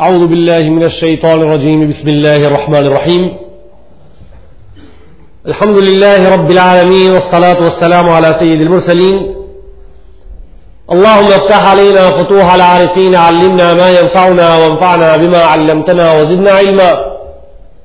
أعوذ بالله من الشيطان الرجيم بسم الله الرحمن الرحيم الحمد لله رب العالمين والصلاة والسلام على سيد المرسلين اللهم افتح علينا فتوح العارفين علمنا ما ينفعنا وانفعنا بما علمتنا وزدنا علما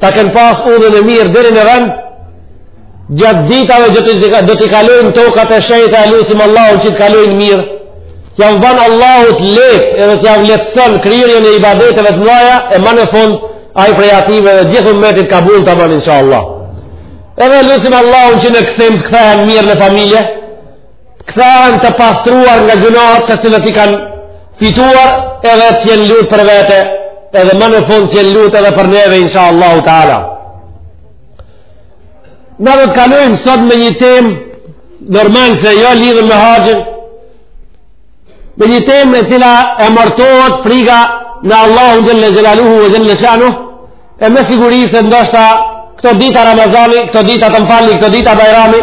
ta kenë pas udhën e mirë deri në vend, gjatë ditave do t'i kalojnë tokat e shejta e lusim Allahun që t'i kalojnë mirë, t'jav banë Allahu t'letë edhe t'jav lehtëson kryrjen e ibadeteve të mdhaja e ma në fund ai prej atyve dhe gjithë ymetit kabul ta banë insha Allah. Edhe lusim Allahun që në kthim të kthehen mirë në familje, Kthehen të pastruar nga gjynat të cilat i kanë fituar edhe të jenë lutë për vete edhe më në fund të jenë lutë edhe për neve insha Allahu ta'ala në do të kalojmë sot me një temë normal se jo lidhur me haxhin me një temë e cila emërtohet friga ndaj Allahut xhel-le xhelaluhu ve xhel-le shanuhu E me siguri se ndoshta këto dita Ramazani, këto dita të më falni, këto dita Bajrami,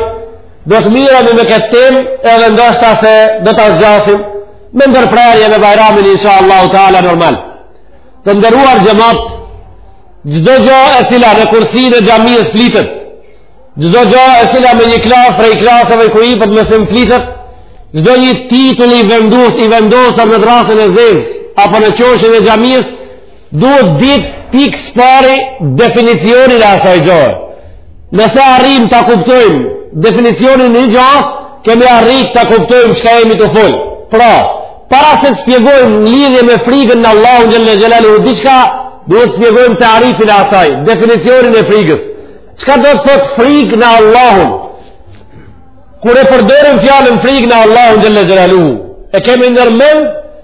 do të mirremi me këtë temë, edhe ndoshta se do ta zgjasim me ndërprerje me Bajramin, insha Allahu Teala normal. Të nderuar xhemat, çdo gja e cila në kursinë e xhamisë flitet, çdo gja e cila me një klasë prej klasëve ku jipet mësim flitet, çdo një titull i vendus, i vendosur në drrasën e zezë, apo në qoshin e xhamisë, Duhet ditë pikësëpari definicionin e asaj gjaje. Nëse arrijmë ta kuptojmë definicionin e një gjasë, kemi arrit ta kuptojmë çka jemi tu fol. Pra, para se të shpjegojmë në lidhje me frigën ndaj Allahut xhel-le xhelaluhu diçka, duhet të shpjegojmë tarifin e asaj, definicionin e frigës. Çka do të thotë frigë në Allahun? Kur e përdorim fjalën frigë në Allahun xhel-le xhelaluhu, e kemi nërmend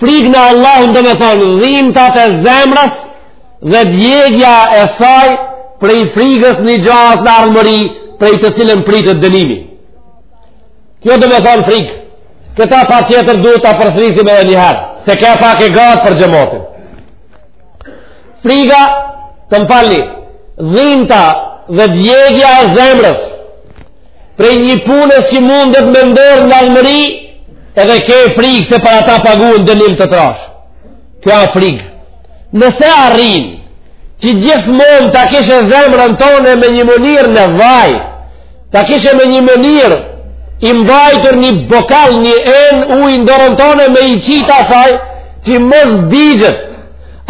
Frikë në Allahun domethonë dhimta e zemrës dhe djegja e saj prej frikës një gjasë në ardhmëri prej të cilën pritet dënimi. Kjo domethonë frikë. Këta patjetër duhet ta përsërisim edhe njëherë, se ke pak e gatë për xhematin. Friga, të më falni, dhimta dhe djegja e zemrës, Prej një punës që mundet me ndodhë në ardhmëri, edhe ke frikë se për ata paguan dënim të trashë. Kjo a frikë. Nëse arrin, që gjithmonë ta kishe zemrën tonde me një mënyrë në vaj, ta kishe me një mënyrë i mbajtur një bokal, një enë ujë n'dorën tonde me i qit asaj, që mos digjet,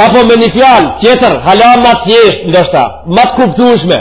apo me një fjalë tjetër, hala ma thjesht, ndoshta, ma të kuptushme,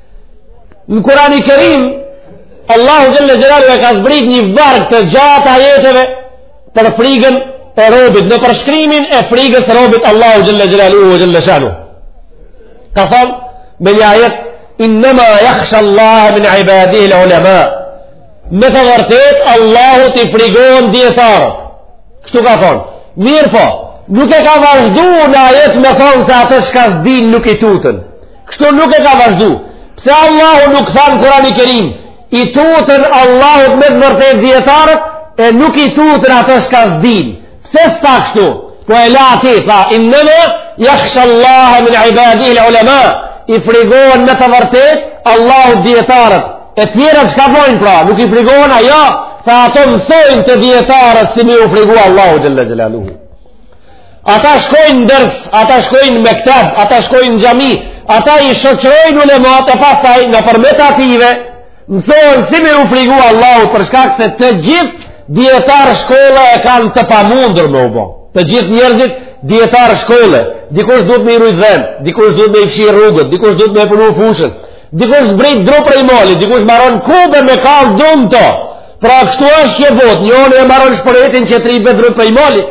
Në Kurani Kerim, Allahu Xhelle Xhelaluhu e ka zbrit një varg të gjatë ajeteve për frigën e robit, në përshkrimin e frigës robit Allahu Xhelle Xhelaluhu ve Xhelle Shanuhu. Ka thonë, me një ajet, innema jahshallahe min ibadihil ulema, me të vërtetë, Allahut i frigohen dijetarët. Kështu ka thonë, mirëpo, nuk e ka vazhdu në ajet me thonë se ata çka s'din nuk i tuten. Kështu nuk e ka vazhdu. Pse Allahu nuk tha në Kurani Kerim, i tuten Allahut me të vërtetë dijetarët, e nuk i tuten ata çka s'din. Pse s'tha kështu? Po e la aty, tha, innema jahshallahe min ibadihil ulema, i frigohen me të vërtetë Allahut dijetarët. E tjerët çka bojnë pra, nuk i frigohen a? Jo, tha, ata mësojnë te dijetarët si me iu frigu Allahut Xhelle Xhelaluhu Ata shkojnë në ders, ata shkojnë mekteb, ata shkojnë në xhami, ata i shoqërojnë ulematë e pastaj nëpërmjet atyve mësohen si me u frigu Allahut për shkak se të gjithë dijetarë shkolle e kanë të pamundur me u bo. Të gjithë njerëzit dijetarë shkolle, dikush duhet me i rujtë dhentë, dikush duhet me i fshi rrugët, dikush duhet me i punu fushët, dikush zbret dru prej mali, dikush maron kube me kall dru n'to, pra kështu është kjo botë, njoni e maron shporetin, tjetri bje dru prej mali,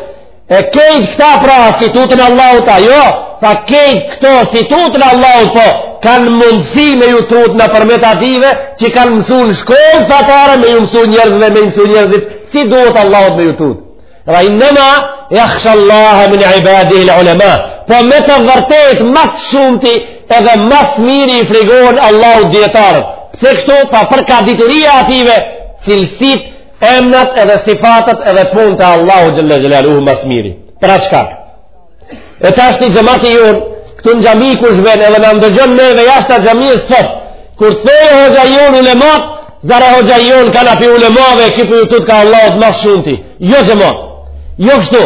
E kejt këta pra s'i tuten Allahut a? Jo, tha, kejt këta s'i tuten Allahut, po kanë mundësi me ju tut nëpërmjet atyve që kanë mësu në shkollë fetare me ju mësu njerëzve, me mësu njerëzit, si duhet Allahut me ju tut. Pra innema jahshallahe min ibadihil ulema, po me të vërtetë ma së shumti edhe ma së miri i frigohen Allahut dijetarët. Pse kështu, tha, për kah dituria e atyve, cilësitë, Emnat edhe sifatet edhe punët e Allahut Xhelle Xhelaluhu ma së miri. Pra çka? E tashti xhemati jonë, këtu në xhami kush vjen edhe na ndëgjon neve jashtë xhamie thot, kur thotë hoxha jonë ulematë, zar hoxha jonë kanka pi ulemave, ky po ju tutka Allahut ma së shumti. Jo xhemat. Jo kështu.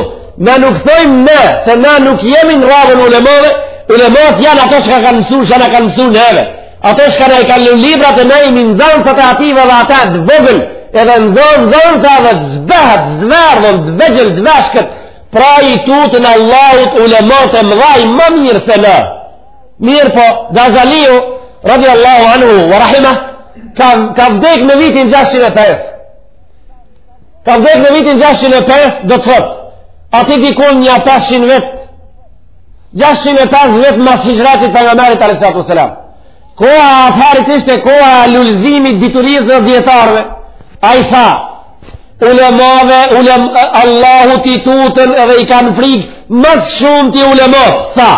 Na nuk thojmë ne, se na nuk jemi në radhën e ulemave, ulematë janë ata çka kanë mësu, çka kanë mësu neve. Ata çka na i kanë lënë librat e na jemi nxansat e atyve dhe atë të vogël, edhe nxan nxansa edhe të zbehtë, të zverdhun, të vegjël, të vyshkët, pra i tuten Allahut ulematë e mëdhaj më mirë se na. Mirëpo, Gazaliu, radijallahu anhu, ve rahima, ka, ka vdek në vitin 605. Ka vdek në vitin 605, do të thotë, aty dikun nja 500 vjet, 605 vjet mas hixhretit Pejgamberit alejhi salatu selam. Koha e atëherit ishte koha e lulëzimit diturisë dhe dijetarëve. Ai tha, ulemave, ulema, Allahut i tuten edhe i kanë frikë, ma së shumti ulemat, tha.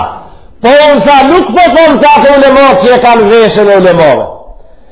Po unë tha, nuk po thom tha ata ulemat që e kanë veshen e ulemave.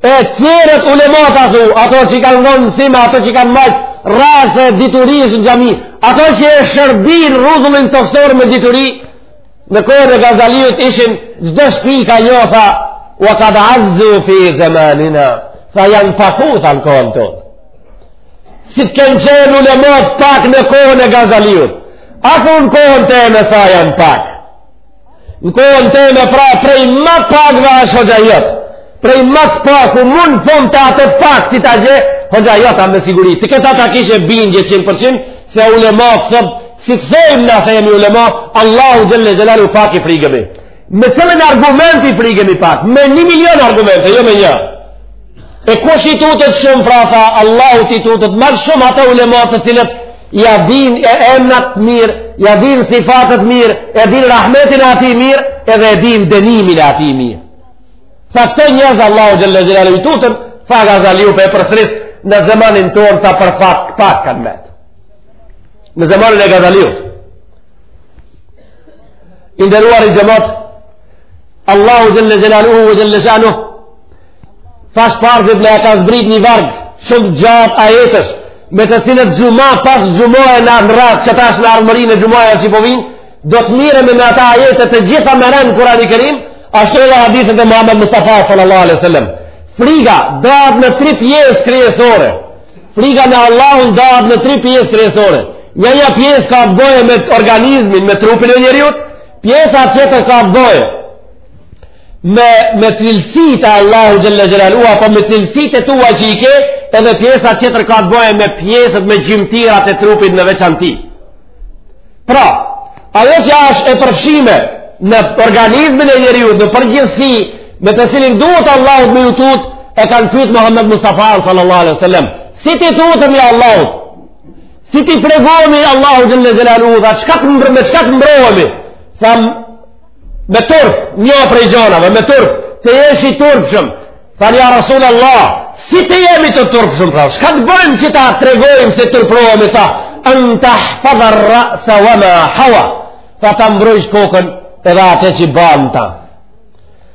E tjerët ulemat ato, ato që i kanë dhonë mësime, ato që i kanë majtë rrathë të diturisë në xhami, ato që e shërbin rruzullin tokësor me dituri, në kohën e Gazaliut ishin çdo shpi ka një, tha, ua kad azzu fi zemanina, tha janë paku, tha në kohën tonë. Si të kenë qenë ulemat pak në kohën e Gazaliut, ato në kohën teme sa janë pak. Në kohën teme pra prej ma pakve është hoxha jot. Prej ma së paku mund fëm të atë pak si të gje, hoxha jot me siguri. Të këta ta kishe bindje 100% se ulema sëb, si të themi ne themi ulema, Allahut xhelle xhelaluhu pak i frigemi. Me cilin argument i frigemi pak, me një milion argumente, jo me një. E kush i tutet shumë pra tha, Allahut i tutet, ma shumë ata ulema të cilët ja dinë emnat mirë, ja dinë sifatet mirë, e dinë rahmetin e atij mirë, edhe e dinë dënimin e atij mirë. Tha këto njerëz Allahut xhelle xhelaluhu i tuten, tha Gazaliu po e përsëris në zemanin tonë tha për fat pak kanë metë. Në zemanin e Gazaliut. I nderuari xhemat, Allahu xhelle xhelaluhu xhelle shanuhu Thash parëzit na e ka zbrit një varg shumë gjatë ajetesh, me të cilët xhuma pas xhumaje në radhë, që tash në ardhmërinë e xhumave që po vinë, do të mirremi me ata ajete të gjitha me ren në Kurani Kerim, ashtu edhe hadithet e Muhammed Mustafa sallallahu alaihi sallam. Friga dahet në tri pjesë kryesore. Friga në Allahun dahet në tri pjesë kryesore. Njana pjesë ka të bojë me organizmin, me trupin e njeriut, pjesa tjetër ka të bojë, me me cilësitë e Allahut xhalla xhelalu apo me cilësitë e tua që i ke, edhe pjesa tjetër ka të bëjë me pjesët me gjymtirat e trupit në veçanti. Pra, ajo që është e përfshime në organizmin e njeriut në përgjithësi me të cilin duhet Allahut me ju tut, e kanë pyet Muhammed Mustafan sallallahu alaihi wasallam, si t'i tutemi Allahut? Si t'i frigohemi Allahut xhalla xhelalu, tha me çka të mbrohemi? Tha me turp, një prej gjanave, me turp, të jesh i turpshëm. Thanë ja Rasul Allah, si të jemi të turpshëm, pra, shka të bëjmë që ta tregojmë se turprohemi, tha, en tahfadha rra'se ve ma hawa, tha ta mbrojsh kokën edhe atë që ban në ta.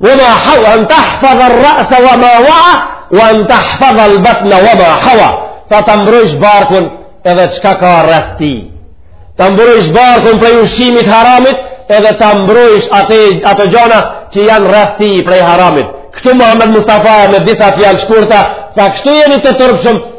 Wa ma hawa an tahfaz ar-ra's wa ma wa'a wa an tahfaz al-batn wa ma hawa. Fa ta mbrojsh barkun edhe çka ka rreth ti. Ta mbrojsh barkun prej ushqimit haramit edhe ta mbrojsh atë ato gjona që janë rreth tij prej haramit. Kështu Muhammed Mustafa me disa fjalë të shkurta, tha kështu jeni të turpshëm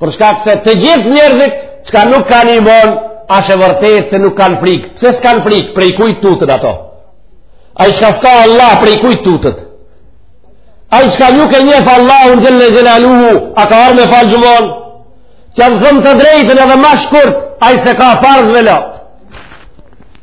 Për shkak se të gjithë njerëzit çka nuk kanë imon, asht e vërtetë se nuk kanë frikë. Pse s'kanë frikë? Prej kujt tuten ato. Ai çka s'ka Allah prej kujt tutet. Ai çka nuk e njef Allahun xhel-le xhelaluhu, a ka ardh me falë xhumon? Që ta thom të drejtën edhe ma shkurt, ai s'e ka farz, vëllo.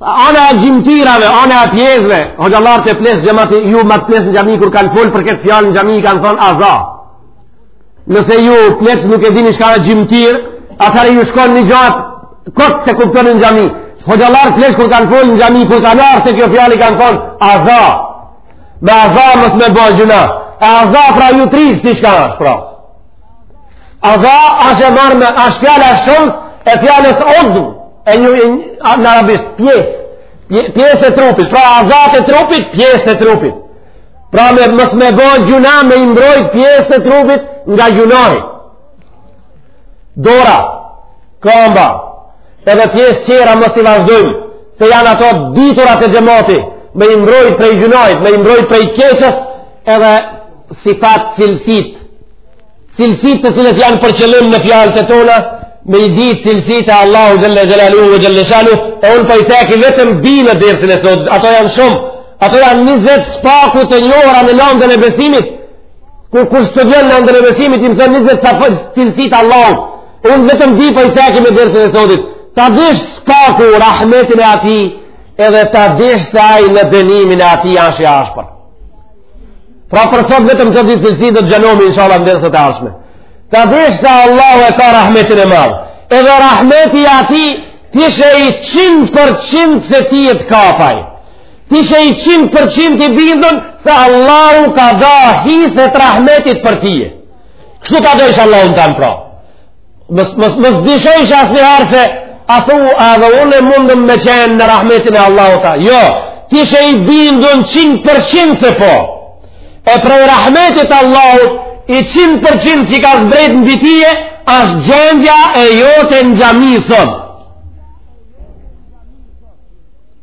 Ana e gjimtirave, ana e pjesëve, hoxhallarët pleq xhemati, ju ma të pleq në xhami kur kanë folë për këtë fjalë në xhami i kanë thonë aza. Nëse ju pleq nuk e dini çka e gjimtirë, atëherë ju shkon një gja kot, s'e kuptoni në xhami. Hoxhallarët pleq kur kanë folë në xhami, kur kanë ardh te kjo fjalë i kanë thonë aza. Me aza mos me bo gjunah. E aza pra ju tri, shti çka është pra. Aza asht e marrme, asht fjala e shumës e fjalës udu, e një, e një, a, në arabisht, pjesë, pjesë e trupit, pra azat e trupit, pjesët e trupit. Pra me mos me bo gjunah, me i mbrojt pjesët e trupit nga gjunahi. Dora, këmba, edhe pjesë tjera mos i vazhdojmë, se janë ato të ditura te xhemoti, me i mbrojt prej gjunahit, me i mbrojt prej keqes, edhe sifatet cilësitë, cilësitë të cilët janë për qëllim në fjalët e tona, me i ditë cilësitë e Allahut xhel-le xhelaluhu e xhel-le shanuhu, e unë po i ceki vetëm dy në dersin e sotit, ato janë shumë, ato janë njëzet së paku të njohura në landën e besimit, ku kush studion landën e besimit, i mëson njëzet së paku cilësitë e Allahut, unë vetëm dy po i ceki në dersin e sotit, ta dish së paku rahmetin e atij, edhe ta dish se ai në dënimin e atij asht i ashpër. Pra për sot vetëm këto dy cilësi do të zgjanomi inshallah në dersat e ardhshme. Ta dish se Allahu e ka rahmetin e madh. Edhe rahmeti i atij t'jesh njëqind për qind se tije të kap ai. T'jesh njëqind për qind i bindun se Allahu ka da hise të rahmetit për tije. Kështu ta dish Allahun tanë pra. Mos, mos, mos dyshojsh asnjëherë se a thu edhe unë mundem me qenë në rahmetin e Allahut. Jo, t'jesh i bindun 100% se po. E prej rahmetit Allahut 100% që ka zbrit mbi tije, është gjendja e jote në xhami sonte.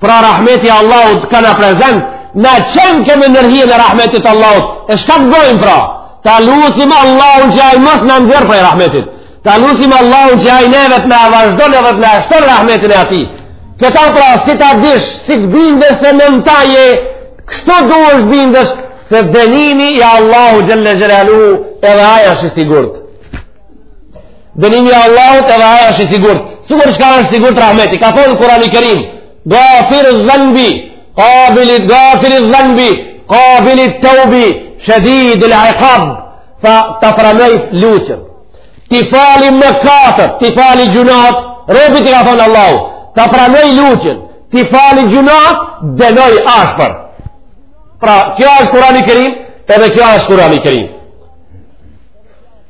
Pra rahmeti Allahut kanë prezent, na qenë kemi nën hijen e rahmetit Allahut, e çka të bojmë pra? Ta lusim Allahun që ai mos na nxjerrë prej rahmetit, ta lusim Allahun që ai nevet na e vazhdon edhe na e shton rahmetin e tij. Këta pra, si ta dish, si të bindesh se në ta je, kështu duhesh të bindesh, se dënimi i Allahut xhelle xhelaluhu edhe ai asht i sigurt. Dënimi i Allahut edhe ai është i sigurt. Sikur çka është i sigurt rahmeti. Ka thonë Kurani i Kerim, "Ghafir dhanbi, qabil ghafir dhanbi, qabil tawbi, shadid al-iqab." Tha ta pranoj lutjen. T'i fali mëkatet, t'i fali gjynat, robit i ka thonë Allahu, ta pranoj lutjen. T'i fali gjynat, dënoj ashpër. Pra, kjo është Kurani i Kerim, edhe kjo është Kurani i Kerim.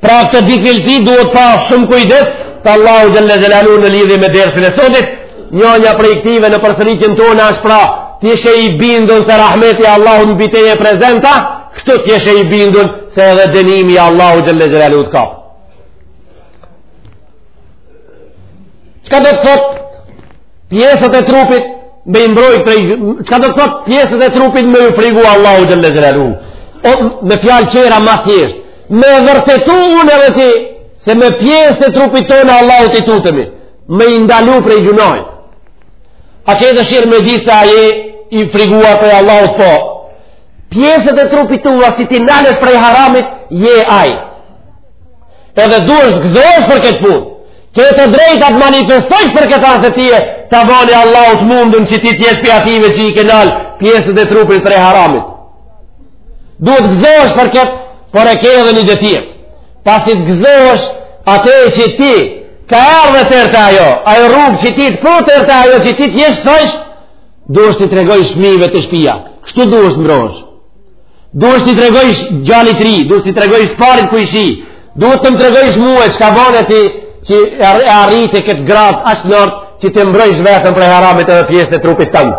Pra këtë ditë filti duhet pa shumë kujdes të Allahu xhelle xhelaluhu në lidhje me dersin e sotit, një një projektive në përsëritjen tonë është pra të jesh i bindun se rahmeti Allahut mbi teje prezent, kështu të jesh i bindun se edhe dënimi Allahut xhelle xhelaluhu të kap. Çka do të thot pjesët e trupit me i mbrojt prej, çka do të thot pjesët e trupit me ju frigu Allahut xhelle xhelaluhu, me fjalë tjera ma thjeshtë, Me e vërtetu unë edhe ti, se me pjesët e trupit tonë Allahut i tutemi, me i ndalu prej gjynahit. A ke dëshirë me ditë se a je i friguar prej Allahut po, pjesët e trupit tua si t'i nalësh prej haramit, je ai. Edhe duhesh të gëzohesh për këtë punë. Ke të drejtë ta manifestojsh për këtë asë ti e ta bani Allahu të mundën që ti t'jesh prej atyre që i ke nal pjesët e trupit prej haramit. Duhet të gëzohesh për këtë, por e ke edhe një gjë tjetër. Pasi të gëzohesh atë që ti ka ardhur të tërë ajo, ajo rrugë që ti të po të tërë ajo që ti të jesh sojsh, duhet t'i tregojsh fëmijëve te shpia. Kështu duhet të mbrohesh. Duhet t'i tregojsh djalit të ri, duhet t'i tregojsh të parit kojshi. Duhet të më tregojsh mua çka bën ti që e arrite këtë gradë aq lart që të mbrojsh veten prej haramit edhe pjesët e trupit tënd.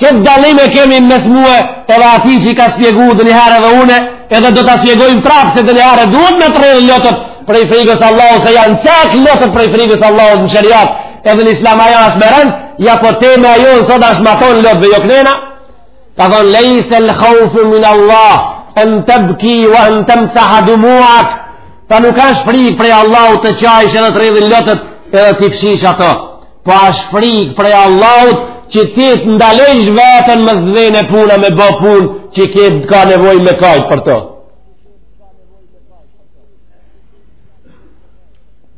Këtë dallim e kemi në mes mue edhe atij që i ka spjegu dhe njëherë edhe unë edhe do ta spjegojmë prapë se dhe njëherë duhet me të rrjedhë lotët prej frigës Allahut se janë cek lotët prej frigës Allahut në sheriat edhe në islam ajo është me rend ja po tema jonë sot është matanë lotëve jo kënena ka thonë lejse el khaufu min Allah en tebki wa en temsaha dumuak tha nuk është frikë prej Allahut të qajsh edhe të rrjedhin lotët edhe t'i fshish ato Po asht frikë prej Allahut që ti të ndalejsh veten mos t'vjen puna me bo punë që ke të ka nevoj me kajt për to.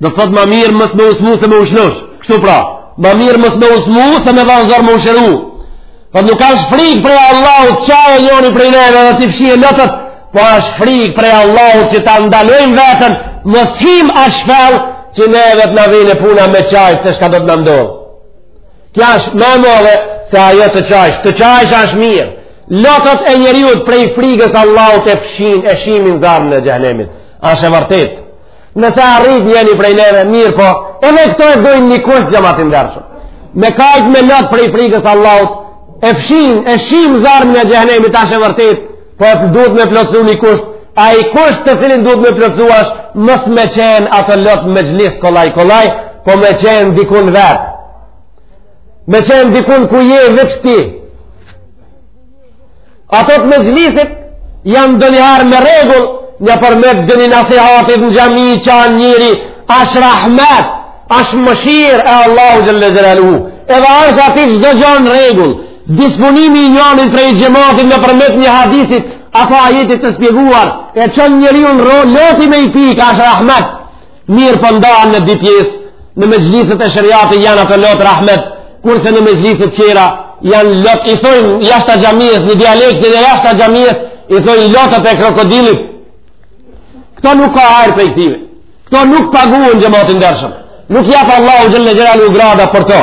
Do thot ma mirë mos me u smu se me u shnosh. Kështu pra, ma mirë mos me u smu se me dhanë zor me u shëru. Thot po nuk asht frikë prej Allahut qajë njoni prej neve dhe t'i fshijë lotët Po është frikë prej Allahut që ta ndalojmë veten, mos him aq fellë që neve t'na vjen puna me qajt se çka do të na ndodh. Kjo është më e madhe se ajo të qajsh. Të qajsh është mirë. Lotët e njeriut prej frigës Allahut e fshin e shimin zjarmin e xhehenemit. Është e vërtetë. Nëse arrit njëri prej neve mirëpo, edhe këto e dojnë një kusht xhemat i ndershëm. Me kajt me lot prej frigës Allahut e fshin e shim zjarmin e xhehenemit është e vërtetë. Po duhet me plotësu një kusht, ai kusht të cilin duhet me plotësu është mos me qenë ato lot në mexhlis kollaj kollaj, po me qenë dikun vetë. Me qenë dikun ku je veç ti. Ato të mexhlisit janë ndonjëherë në rregull, nëpërmjet ndonjë nasihatit në xhami qan njeri, asht rahmet, asht mëshirë e Allahu xhele xhelaluhu. Edhe asht ati që dëgjon rregull, Disponimi i njanit prej xhematit nëpërmjet një hadithit apo ajetit të shpjeguar e çon njeriun loti me i pikë është rahmet mirëpo ndahen në dy pjesë në mexhliset e sheriatit janë ato lot rahmet kurse në mexhliset tjera janë lot i thojnë jashta xhamisë në dialektin e jashta xhamisë i thojnë lotët e krokodilit këto nuk ka hajr prej këtive këto nuk paguhen xhemat i ndershëm nuk jap Allahu xhele xhelaluhu grada për to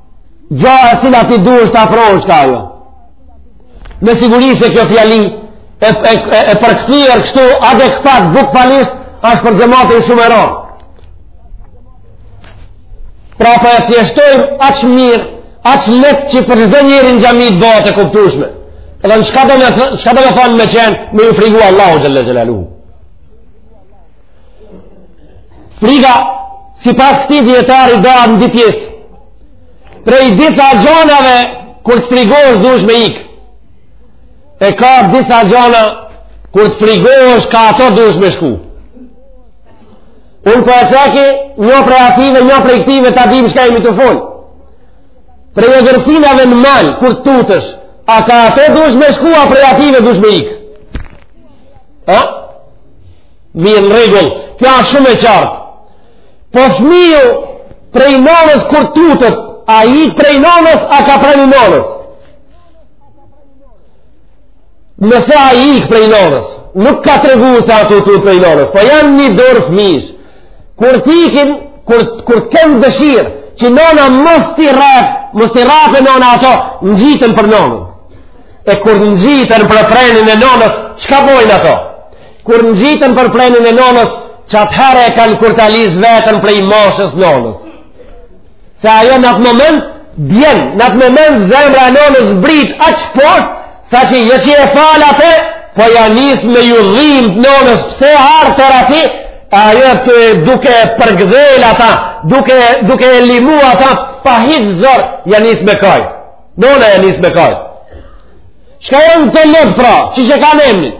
Gjaja e cila ti dush t'afrohesh ka ajo. Me siguri se kjo fjali e, e, e, e përkthyer kështu adekuat bukvalisht është për xhematin shumë e rondë. Pra për po e thjeshtojmë aq mirë, aq lehtë që për çdo njeri n'xhami të bëhet e kuptueshme. Dhe çka do me thonë me qenë, me ju frigu Allahu xhele xhelaluhu. Friga, sipas këti dijetari dahet në dy pjesë. Prej disa gjanave, kur të frigohesh dush me ikë. E ka disa gjana, kur të frigohesh ka ato dush me shku. Unë po e ceki, një prej ative, një prej këtive, ta dim çka jemi tu folë. Prej egërsinave në mal, kur të tutesh, a ka ato dush me shku, a prej ative dush me ikë. Ha? Mirë në regull, kjo është shumë e qartë. Po fmija prej nonës kur tutet, a ik prej nonës, a ka preni i nonës? Nëse ai ik prej nonës, nuk ka tregu se ato tutet prej nonës, po janë një dorë fmijësh. Kur t'ikin, kur, kur t'kenë dëshirë, që nona mos t'i rreh, mos t'i rrahë nona ato, ngjiten për nonën. E kur ngjiten për prenin e nonës, çka bojnë ato? Kur ngjiten për prenin e nonës, që atëherë e kanë kurtalis veten prej mashës nonës. Se ajo në atë moment, bjen, në atë moment zemra e nonës zbret aq poshtë, sa që jo që e fal atë, po ja nis me ju dhimt nonës pse harë të rati, ajo të duke e përgdhel ata, duke, duke e limu ata, pa hiç zor, ja nis me kajt. Nona ja nis me kajt. Çka janë këto lot pra, qysh e kanë emnin?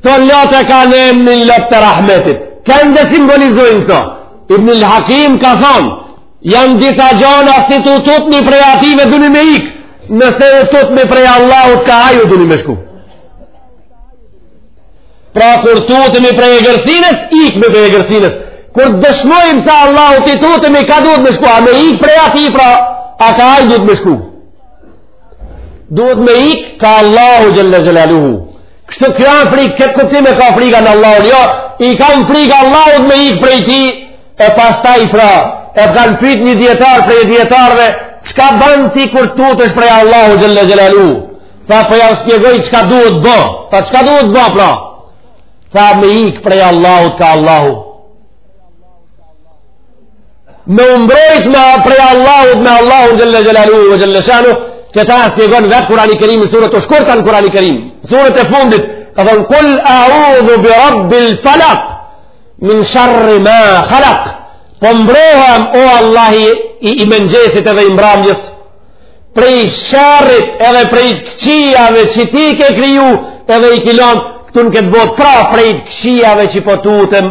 Këto lot e kanë emnin lot të rahmetit. Këndej simbolizojnë këto. Ibn il Hakim ka thonë, janë disa gjona si t'u tutmi prej atyve duhmi me ikë, nëse u tutmi prej Allahut ka ai duhmi me shku. Pra kur tutmi prej egërsinës, ikmi prej egërsinës. Kur dëshmojmë se Allahut i tutemi ka duhet me shku, a me ik prej atij pra, a ka ai duhet me shku. duhet me ik ka Allahu xhelle xhelaluhu kështu kjo an frikë këtë kuptim e ka frika në Allahu jo i kam frikë Allahut me ik prej tij e pastaj pra e kanë pyt një dijetar prej dijetarëve çka ban ti kur tutesh prej Allahu xhelle xhelaluhu tha po jam spjegoj çka duhet bo tha çka duhet bo pra tha me ik prej Allahu ka Allahu me u mbrojt prej Allahut me Allahun xhelle xhelaluhu ve xhelle shanuhu këta e spjegon vetë Kurani Kerim në suret të shkurta në Kurani Kerim suret e fundit ka thonë kul eudhu bi rabbil falak min sharri ma khalak po mbrohem o Allah i, i, i mëngjesit edhe i mbramjes prej sharrit edhe prej këqijave që ti ke kriju edhe i ki lon këtu në këtë botë pra prej këqijave që po tutem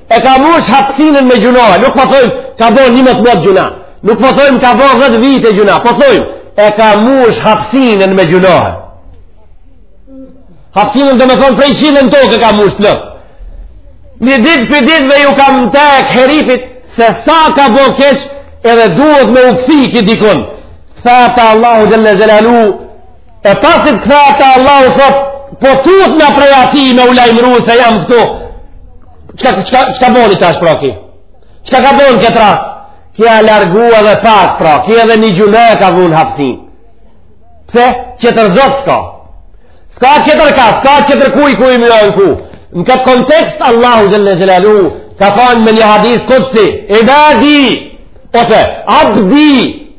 E ka mush hapsinën me gjunahe, nuk po thojmë ka bo një motmot gjuna, nuk po thojmë ka bo 10 vite gjuna, po thojmë e ka mush hapsinën me gjunahe. Hapsinën domethonë prej qielli n'tokë e ka mush plot. Një ditë prej ditëve ju ka mtek herifit se sa ka bo keq edhe duhet me u kthy te dikon. Tha te Allahu xhelle xhelaluhu E pasit kthehet Allahu thot, po du na prej ati me u lajmru se jam këtu. Çka, çka, çka boni tash proki? Çka ka bon në këtë rast? Kja largu edhe pak pra, ki edhe një gjunah e ka vunë hapsin. Pse? Tjetër zot s'ka. S'ka tjetër ka, s'ka tjetër kujt, kujt i mjojnë ku. Në këtë kontekst, Allahu xhel-le xhelaluhu, ka thonë me një hadith kudsi, ibadi, ose, abdi,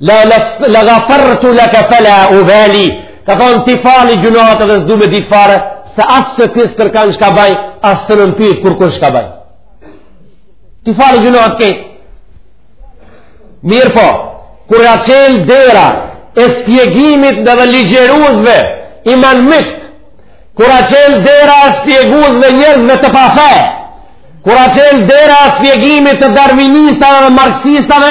la gafartu laka fela ubali ka thonë t'i fali gjynat edhe s'du me dit fare se as se ti s'kërkon çka baj as se nuk m'pyt kurkush çka baj t'i fali gjynat krejt mirëpo kur a çel dera e shpjegimit dhe dhe ligjëruesve imanmikt kur a çel dera e shpjeguesve njerëzve të pafe kur a çel dera e shpjegimit të darvinistave dhe marksistave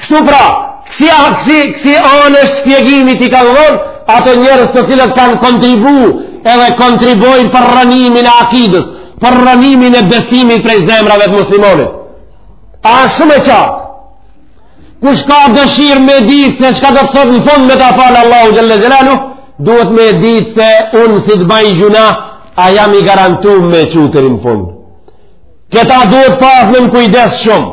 Kështu pra, kësi, kësi, kësi ane është shpjegimi që i kanë dhënë, ato njerëz të cilët kanë kontribu edhe kontribojnë për rrënimin e akidës, për rrënimin e besimit prej zemrave të muslimonit. Asht shumë e qartë, kush ka dëshirë me ditë se çka do të thotë në fund me ta falë Allahu xhel-le xhelaluhu, duhet me ditë se unë si të baj gjynah, a jam i garantu me shku teri n'fund. Këta duhet pas nën kujdes shumë.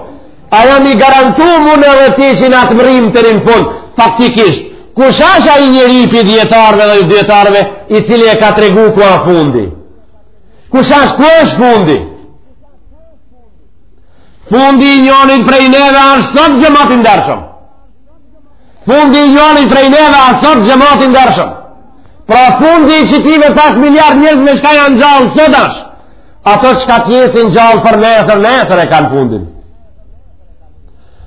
A jam i garantu unë edhe ti që na të mbërrim teri n'fund, faktikisht. Kush asht ai njeri prej dijetarëve dhe dijetarëve i cili e ka tregu ku a fundi? Kush asht, ku është fundi? Fundi i njonit prej neve është sot, xhemat i ndershëm. Fundi i njonit prej neve është sot xhemat i ndershëm. Pra fundi i qitive pesë miliard njerëzve çka janë gjallë sot është. Ato çka jesin gjallë për nesër, nesër e kanë fundin.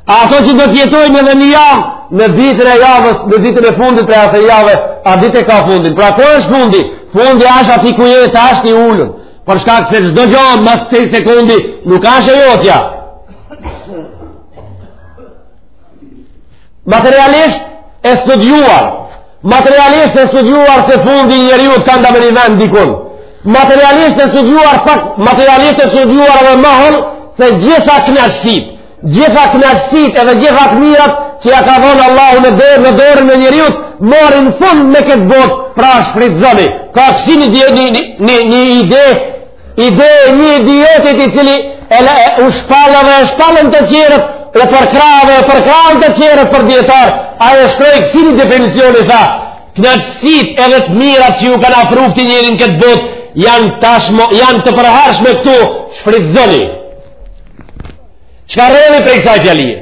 Ato që do t'jetojnë edhe një javë, në ditën e javës, në ditën e fundit prej asaj jave, at ditë e ka fundin. Pra, ku është fundi? Fundi ashtë aty ku je tash i ulun. Për shkak se çdo gjo, mas atij sekundi, nuk ashtë e jotja. Materialisht e studiuar, materialisht e studiuar se fundi i njeriut ka nda me një vend dikun. Materialisht e studiuar, pak, materialisht e studiuar dhe mahon se gjitha knaqsit, gjitha knaqsit edhe gjitha të mirat që ia ka dhonë Allahu në dorë në dorë e njeriut, marrin fund me këtë botë pra shfrytëzoni. Ka kësi një, një, një, një ide Ide e një idiotit i cili e, e, u shpall edhe e shpallën të tjerët, u përkrah edhe e përkrahën të tjerët për dijetar, ai e shkroi kësi një definicioni tha, knaqësitë edhe të mirat që ju kanë afru këtij njeri n'këtë botë, janë, tashmo, janë të përhershme këtu, shfrytzoni. Çka rrjedh prej kësaj fjalie?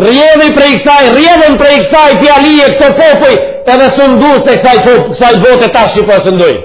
Rrjedh prej kësaj, rrjedhin prej kësaj fjalie këta popuj, edhe sundusit e kësaj, kësaj bote tash që po sundojnë.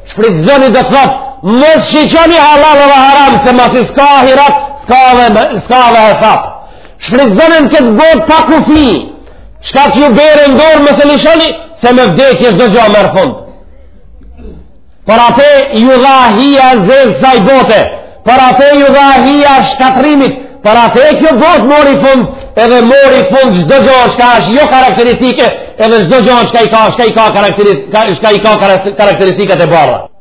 Shfrytzoni do të thotë, mos shiqoni hallall dhe haram, se masi s'ka ahiret, s'ka edhe, s'ka edhe hesap. Shfrytzoni në këtë botë pa kufi, çka t'ju bjerë në dorë mos e lëshoni, se me vdekje çdo gjo merr fund. Për atë iu dha hija e zezë kësaj bote, Për atë iu dha hija e shkatrrimit, për atë kjo botë mori fund, edhe mori fund çdo gjo çka është jo karakteristike, edhe çdo gjo çka i ka, çka i ka, çka i ka karakteristikat e bardha.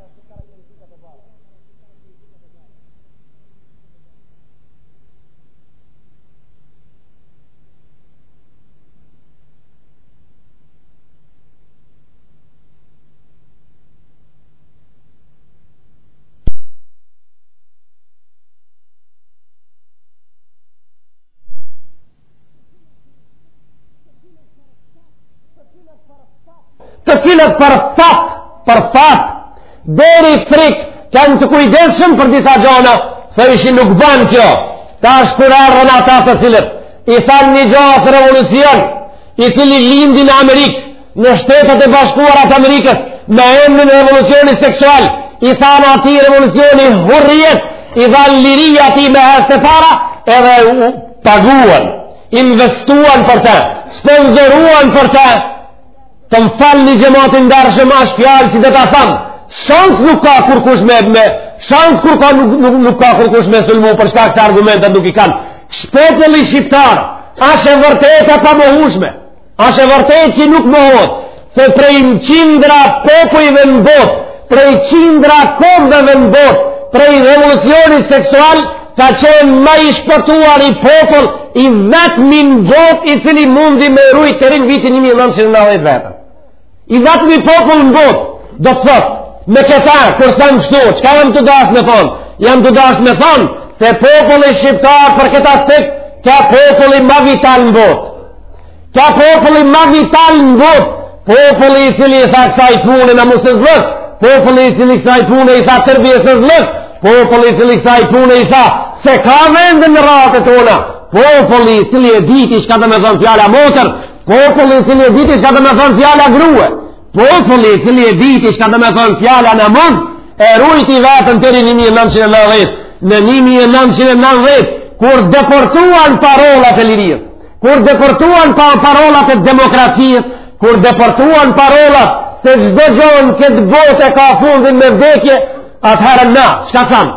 të cilët për fat, për fat, deri frik, kanë të kujdesshëm për disa gjona, se ishin nuk ban kjo, tash kur ardhën ata të cilët, i thanë një gjoje revolucion, i cili lindi në Amerikë, në Shtetet e Bashkuara të Amerikës me emrin revolucioni seksual i thanë atij revolucioni hurrijet i thanë liri atij me thasë para edhe paguan investuan për te sponsoruan për te të më falni xhemat i ndershëm ashtë fjalë që do ta tham shans nuk ka kurkush me me shans kurka nuk, nuk, nuk ka kurkush me sulmu për shkak se argumentet nuk i kanë populli shqiptar ashtë e vërtetë e pamohushme Asht e vërtetë që nuk mohohet, se prej në qindra popujve në botë, prej qindra kombeve në botë, prej revolucionit seksual, ka qenë ma i shpëtuari popull, i vetmi n'botë, i cili mundi me rujtë deri në vitin 1990 veten. I vetmi popull në botë, do të thotë, me këta, kur tham kështu, çka jam tu dasht me thonë? Jam tu dasht me thonë, se populli shqiptar për këta stik, ka populli ma vital në botë. Ka populli ma vital në botë, populli i cili i tha kësaj pune namusëzllëk, populli i cili kësaj pune i tha terbijesëzllëk, populli i cili kësaj pune i tha, s'e ka vendin në radhët tona, populli i cili e diti çka do me thonë fjala motër, Populli i cili e diti shka do me thonë fjala grue, populli i cili e diti shka do me thonë fjala namuz, e rujti veten deri 1990, në 1990, kur depërtuan parolat e lirijës, kur depërtuan parolat e demokracijës, kur depërtuan parolat se çdo gjo në këtë botë e ka fundin me vdekje, atëherën na, shka thamë,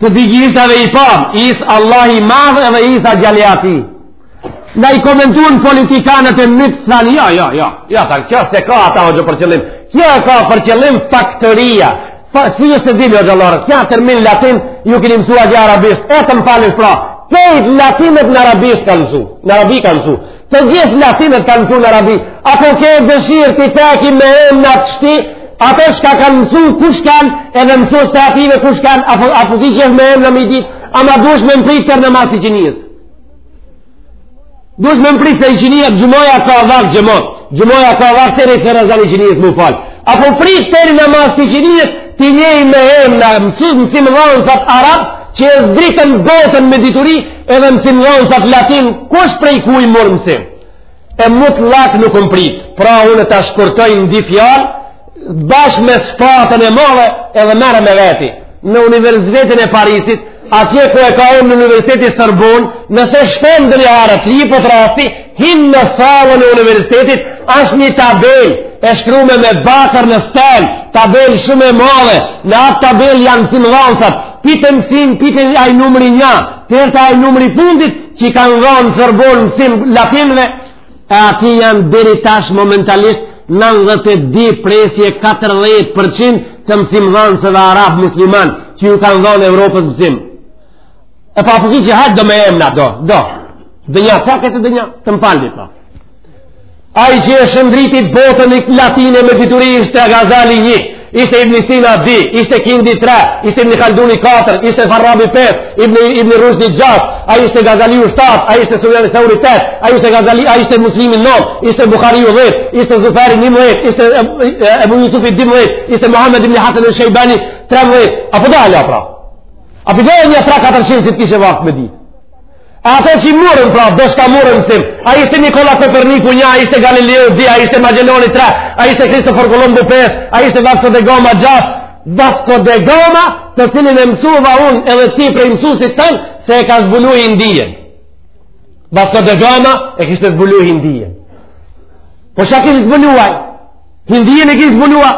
të digjistave i pam, is Allah i madh edhe is a gjallë aty. Na i komentuan politikanët e mytë, thanë, jo, jo, jo, jo, thanë, kjo s'e ka atë gjo për qëllim, kjo e ka për qëllim faktoria, fa, si e se dini o gjëllorë, kjo a termin latin, ju kini mësu gjë arabisht, e të më falësh pra, krejt latinët në Arabi kanë mësu, në Arabi kanë mësu, Të gjithë latinët kanë në Arabi. Apo ke dëshirë të teki me emna t'i shti, ata shka kanë mësu, kush kanë, edhe mësusët e atyve, kush kanë, apo, apo ki qejf me emna m'i ditë, ama dush me më pritë teri namaz iqinijës. Dush me më pritë se iqinija, xhumaja ka vakt xhemat, xhumaja ka vakt teri te ezani i iqinijës m'u falë. Apo prit teri namaz iqinijës, t'i njeh me emën mësu, mësimdhonësat arabë, që e zdritën botën me dituri, Edhe mësimdhansat latin, kush prej kujt mori mësim? E mutllak nuk më pritë, pra unë ta shkurtoj në dy fjalë, bashkë me shpatën e madhe edhe merre me veti. Në Universitetin e Parisit, atje ku e ka unë në Universitetin Sorbon, nëse shkon ndonjëherë, t'jepet rasti, Hin në sallën e universitetit, është një tabel e shkrume me bakër në stel, tabel shumë e madhe, në atë tabel janë mësimdhansat, pi te mësim, pi te ai numri një, teri te ai numri i fundit, që i kanë dhanë në Sorbon mësim latinve, e aty janë deri tash momentalisht 92 presje 40% të mësimdhansve arab musliman, që ju kanë dhanë Evropës mësim. E pa përgjit që a i do me emna, do, do. Dhe një atë këtë dhe një, të më falni, pra. Ai që e shëndriti botën latine me dituri ishte Gazali një, ishte Ibn Sina dy, ishte Kindi tre, ishte Ibn Halduni katër, ishte Farabi pes, Ibn, Ibn Rushdi gjasht, a ishte Gazaliu shtatë, a ishte Sufjani Theuri tet, a ishte Gazali, a ishte Muslimi non, ishte Buhariu dhet, ishte Zuferi njëmdhet, ishte Ebu Jusufi dymdhet, ishte Muhammed Ibn Hasan el Shejbani tremdhet, apo do hala pra? Apo do nja 3-400 që të kishe vakt me ditë. A ata që i murën, pra, do shka murën msim. A ishte Nikola Koperniku një, a ishte Galileo dy, a ishte Magelani tre, a ishte Kristofor Kolumbu pes, a ishte Vasco de Gama gjasht. Vasco de Gama, të cilin e mësuva unë edhe ti prej mësusit tonë, se e ka zbulu Hindijen. Vasco de Gama e kishte zbulu Hindijen. Po shka kish zbulu ai? Hindijen e kish zbulu ai?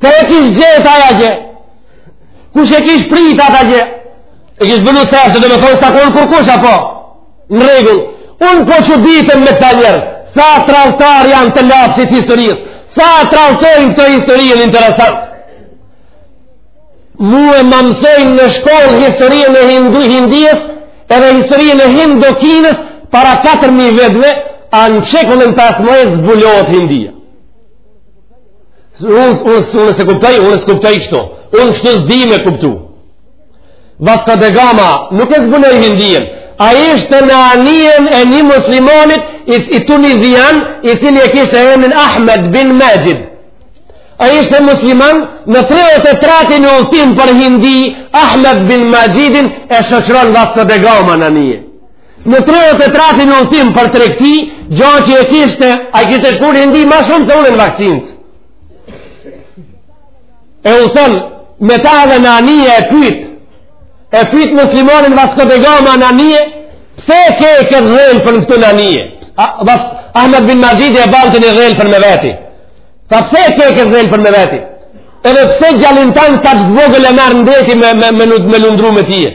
Të e kish gjetë ai gjetë? Kush e kish prit atë gjë e kish zbulu sa domethonë s'a kon kurkush kush apo në rregull. Unë po çuditem me këta njerëz. Sa tradhtar janë të lapsit të historisë. Sa tradhtojnë këtë historien interesant. Mue ma mësojnë në shkollë historien e Hindu, Hindisë edhe historien e Hindokinës para 4.000 vjetve, a në shekullin pesëmbëdhjetë zbulohet Hindia. Unë un, un, s'e kuptoj, unë s'e kuptoj kështu. Unë kështu s'di me kuptu. Vasko de Gama nuk e zbuloi Hindien. Ai ishte në anijen e një muslimanit i, i tunizian, i cili e kishte emrin Ahmed bin Majid. Ai ishte musliman në 33 tretin udhëtim për Hindi, Ahmed bin Majidin e shoqëron Vasko de Gama në anije. Në 33 tretin udhëtim për tregti, gjë që e kishte, ai kishte shku n'Hindi ma shumë se unë në Vaksincë. E udhëton, me ta dhe në anije e pyt, e pyt muslimanin Vasko de Gama në anije, pse ke e këtë rrëllë për në këtë në anije? Ahmed bin Majidi e baltin e rrëllë për me veti. Tha pse ke e këtë rrëllë për me veti? Edhe pse djalin tand kaq të vogël e merr n'deti me, me, me, me lundru me tie?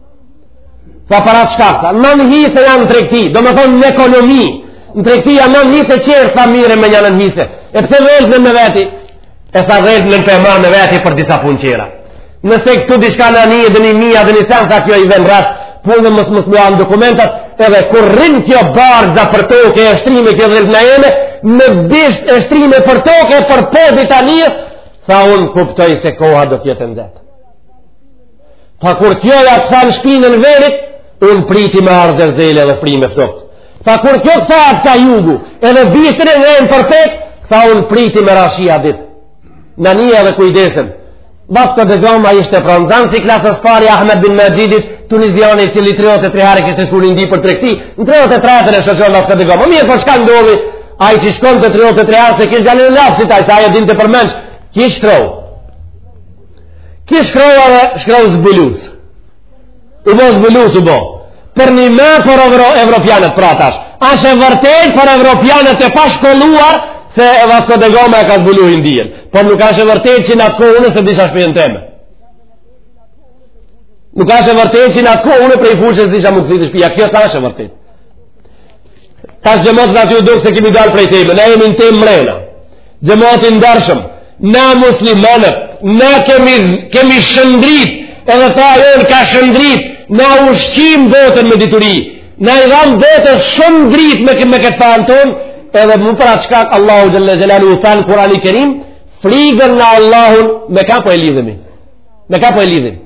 Tha po paraja çka, tha nënhise janë në tregti, domethonë në ekonomi, në tregti janë nënhise tjera sa mire me një nënhise, e pse dhejtë në në veti, e tha dhejtë në në përma në veti për disa punë tjera. Nëse këtu diçka në një dhe një mija dhe një sen, tha kjo i ven rrët, punë dhe mësë mësë mësë dokumentat, edhe kur rrim kjo barkas për toke e shtrime kjo dhejtë në jene, në bisht e shtrime për toke për podit të anijes, tha unë kuptoj se koha do t'jetë n'det. Tha kur kjo ja kthen shpinën verit, unë priti me ardh zelzele dhe frymë të ftohtë. Tha kur kjo të fa atë ka jugu, edhe bishtin e dredh në përpjetë, tha unë priti me ra shi at ditë. Në një edhe kujdesem. Vasko de Gama ishte pra nxansi i klasës parë i Ahmed bin Majidit, tunizianit i cili 33 herë kishte shkuar në Indi për tregti, në 33-ën e shoqëron Vasko de Gama. Mirë, po çka ndodhi? Ai që shkonte 33 herë s'e kish dalë në laps, si ai s'e dinte përmendsh, ky shkrou. Ky shkrou edhe shkrou zbulus. U bo zbulus, u bo. Për nime për evro, evropianët pra tash. Asht e vërtetë për evropianët e pashkolluar se Vasko de Gama e ka zbulu Indien. Por nuk asht e vërtetë që në atë kohë unë s'e disha shpijen teme. Nuk asht e vërtetë që në atë kohë unë prej fushe s'e disha m'u kthy te shpija. Kjo s'asht e vërtetë. Tash xhemat, a t'ju duk se kemi dalë prej teme, na jemi në temë mrena. Xhemat i ndershëm, na muslimanët, na kemi, kemi shëndrit, edhe feja jonë ka shëndrit, na ushqym botën me dituri, na i dhamë botës shumë dritë me, me këtë fenë tonë, edhe mu për at shkak Allahu Xhele Xhelaluhu tha në Kurani Kerim, frigën në Allahun me ka po e lidhim. Me ka po e lidhim.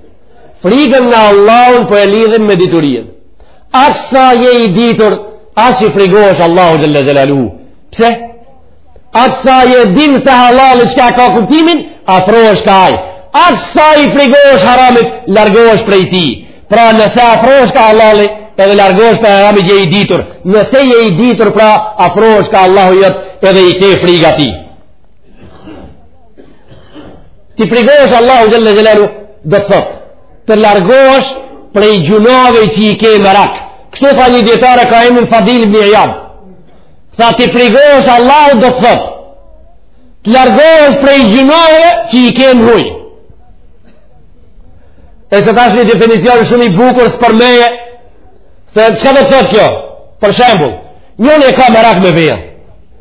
Frigën në Allahun po e lidhim me diturinë. Aq sa je i ditur, aq i frigohesh Allahut Xhele Xhelaluhu. Pse? Aq sa e din se hallalli çka ka kuptimin, afrohesh ka ai. Aq sa i frigohesh haramit, largohesh prej tij. Pra nëse afrohesh ka hallalli, edhe largohesh prej haramit je i ditur. Nëse je i ditur, pra afrohesh ka Allahu jot edhe i ke frigë atij. T'i frigohesh Allahut Xhele Xhelaluhu do të thotë Të largohesh prej gjunave që i ke merak Kështu tha një dijetar e ka emin Fadil ibn Ijad Tha t'i frigohesh Allahut do të thotë Të largohesh prej gjunave që i ke në huj E se tash një definicion shumë i bukur sipër meje, se çka do të thotë kjo? Për shembul, njoni e ka merak me vjedh.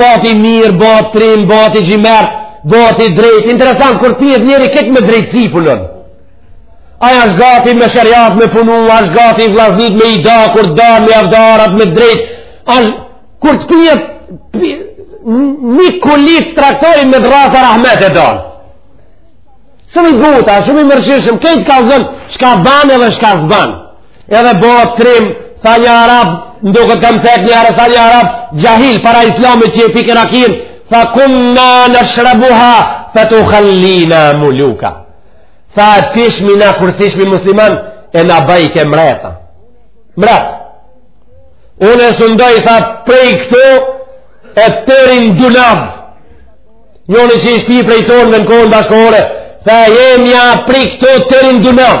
Bahet i mirë, bahet trim, bahet xhymert, bahet i drejtë. Interesant, kur të pijet njeri kejt me drejtësi punon. Ai është gati me sheriat me punu, është gati vllaznit me i da, kur të dan me jav da arat me drejt. Ashtë, kur të pijet, një kulit traktori me drrasa rahmet e dan. Shumë i butë, shumë i mëshirshëm, kejt kallzon çka ban edhe çka s'ban. Edhe bëhet trim, tha një arab, më duket kam cek një herë, tha një arab, xhahil, para islamit që e pike rakinë, tha kunna nashrabuha, fa tukhallina muluka. Tha e pishmi na kur s'ishmi musliman, e na bajke mreta. Mret. Unë e sundoj, tha prej këtu, e teri n'Dunav. Njoni që ish pi prej tonëve në kohën bashkohore, tha e jemja prej këtu teri n'Dunav.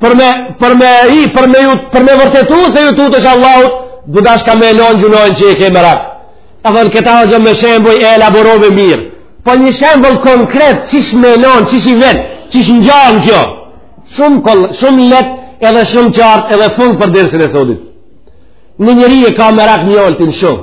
për me për me i për me ju për me vërtetu se ju tutesh Allahut u dashka me lon gjunahin që e ke merak ka thënë këta hoxhë me shembuj e elaborove mirë po një shembull konkret qish me lon qish i vjen qish ngjan kjo shumë kol shumë leht edhe shumë qartë edhe fund për dersin e sotit një njeri e ka merak mjoltin shumë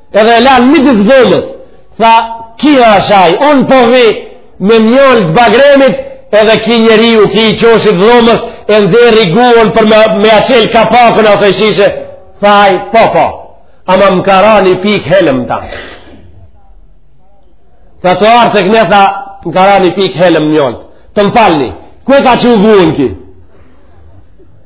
Edhe e lanë midis dhomës. Tha, ki ha shaj, unë po vi me mjaltë të bagremit, edhe ki njeri u ki i qoshit dhomës, e nxerri lugën për me, me ia çel kapakun asaj shishe. Tha ai, po, po, ama më ka ra një pikë helm n'ta. Tha të artë e këne, tha, më ka ra një pikë helm n'mjaltë. Të më falni, ku e ka çu lugën ki?